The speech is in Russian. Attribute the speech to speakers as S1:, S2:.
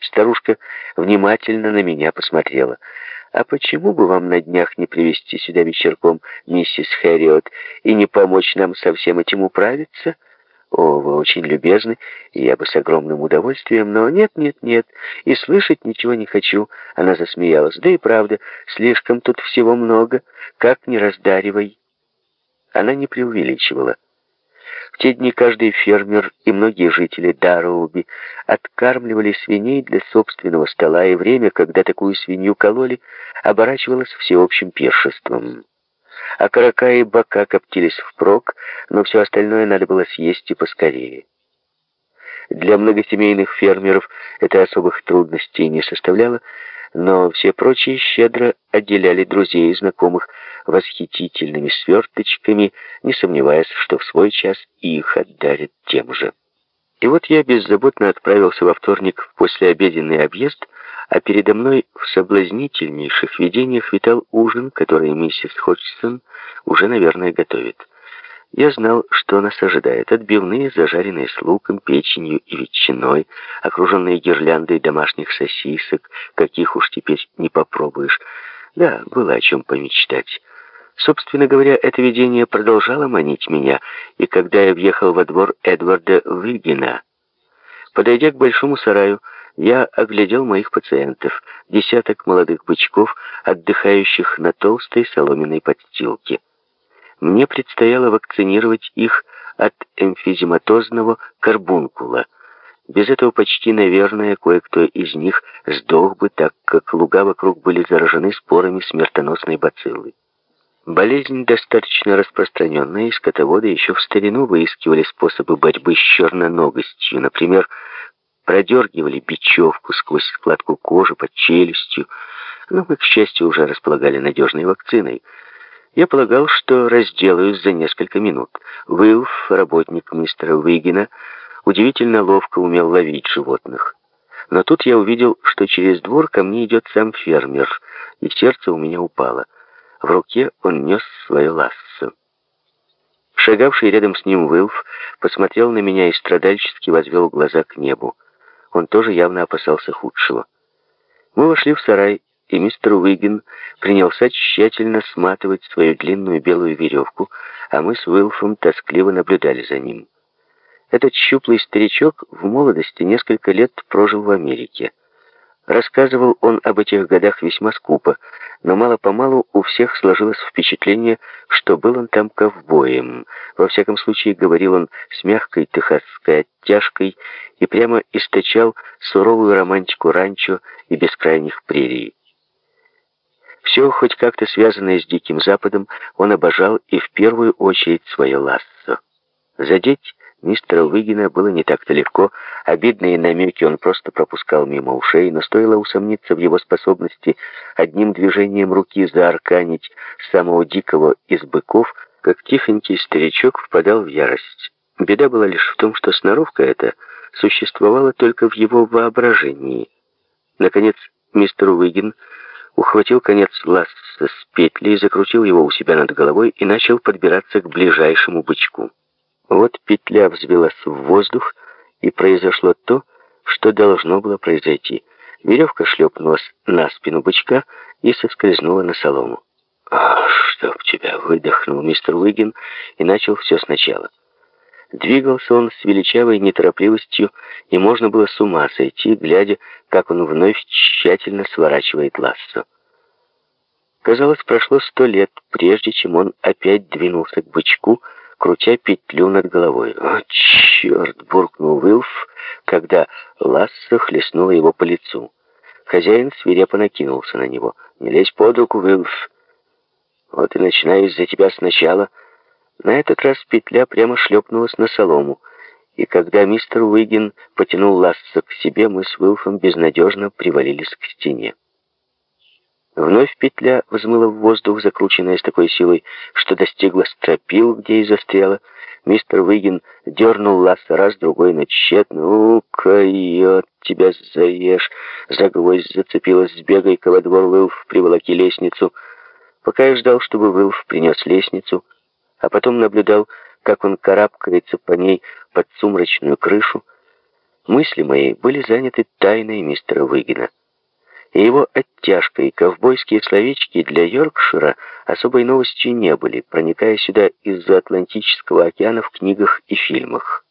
S1: Старушка внимательно на меня посмотрела. «А почему бы вам на днях не привести сюда вечерком миссис Хэриот и не помочь нам со всем этим управиться?» «О, вы очень любезны, и я бы с огромным удовольствием, но нет, нет, нет, и слышать ничего не хочу». Она засмеялась. «Да и правда, слишком тут всего много, как не раздаривай». Она не преувеличивала. В те дни каждый фермер и многие жители Дароуби откармливали свиней для собственного стола, и время, когда такую свинью кололи, оборачивалось всеобщим пиршеством. А карака и бока коптились впрок, но все остальное надо было съесть и поскорее. Для многосемейных фермеров это особых трудностей не составляло, но все прочие щедро отделяли друзей и знакомых восхитительными сверточками, не сомневаясь, что в свой час их отдарят тем же. И вот я беззаботно отправился во вторник в послеобеденный объезд, а передо мной в соблазнительнейших видениях витал ужин, который миссис Ходжсон уже, наверное, готовит. Я знал, что нас ожидает. Отбивные, зажаренные с луком, печенью и ветчиной, окруженные гирляндой домашних сосисок, каких уж теперь не попробуешь. Да, было о чем помечтать. Собственно говоря, это видение продолжало манить меня, и когда я въехал во двор Эдварда Вигина, подойдя к большому сараю, я оглядел моих пациентов, десяток молодых бычков, отдыхающих на толстой соломенной подстилке. Мне предстояло вакцинировать их от эмфизематозного карбункула. Без этого почти, наверное, кое-кто из них сдох бы, так как луга вокруг были заражены спорами смертоносной бациллы. Болезнь достаточно распространенная, и скотоводы еще в старину выискивали способы борьбы с черноногостью. Например, продергивали бечевку сквозь складку кожи под челюстью, но мы, к счастью, уже располагали надежной вакциной – я полагал, что разделаюсь за несколько минут. Уилф, работник мистера Уигина, удивительно ловко умел ловить животных. Но тут я увидел, что через двор ко мне идет сам фермер, и сердце у меня упало. В руке он нес свое лассо. Шагавший рядом с ним Уилф посмотрел на меня и страдальчески возвел глаза к небу. Он тоже явно опасался худшего. Мы вошли в сарай, и мистер Уигин принялся тщательно сматывать свою длинную белую веревку, а мы с Уилфом тоскливо наблюдали за ним. Этот щуплый старичок в молодости несколько лет прожил в Америке. Рассказывал он об этих годах весьма скупо, но мало-помалу у всех сложилось впечатление, что был он там ковбоем. Во всяком случае, говорил он с мягкой техасской оттяжкой и прямо источал суровую романтику ранчо и бескрайних прерий. Все, хоть как-то связанное с Диким Западом, он обожал и в первую очередь свое лассо. Задеть мистера Выгина было не так-то легко, обидные намеки он просто пропускал мимо ушей, но стоило усомниться в его способности одним движением руки заарканить самого дикого из быков, как тихонький старичок впадал в ярость. Беда была лишь в том, что сноровка эта существовала только в его воображении. Наконец, мистер Уигин ухватил конец ласса с петли, закрутил его у себя над головой и начал подбираться к ближайшему бычку. Вот петля взвелась в воздух, и произошло то, что должно было произойти. Веревка шлепнулась на спину бычка и соскользнула на солому. «Ах, чтоб тебя!» — выдохнул мистер Уигин и начал все сначала. Двигался он с величавой неторопливостью, и можно было с ума сойти, глядя, как он вновь тщательно сворачивает лассо. Казалось, прошло сто лет, прежде чем он опять двинулся к бычку, крутя петлю над головой. «О, черт!» — буркнул Уилф, когда лассо хлестнуло его по лицу. Хозяин свирепо накинулся на него. «Не лезь под руку, Уилф!» «Вот и начинаю из-за тебя сначала!» На этот раз петля прямо шлепнулась на солому, и когда мистер Уигин потянул ласса к себе, мы с Уилфом безнадежно привалились к стене. Вновь петля взмыла в воздух, закрученная с такой силой, что достигла стропил, где и застряла. Мистер Уигин дернул ласса раз, другой, но тщетно. «Ну-ка, ее тебя заешь!» За гвоздь зацепилась, сбегай-ка во двор, Уилф, приволоки лестницу. Пока я ждал, чтобы Уилф принес лестницу, а потом наблюдал, как он карабкается по ней под сумрачную крышу. Мысли мои были заняты тайной мистера Выгина. И его оттяжка и ковбойские словечки для Йоркшира особой новостью не были, проникая сюда из-за Атлантического океана в книгах и фильмах.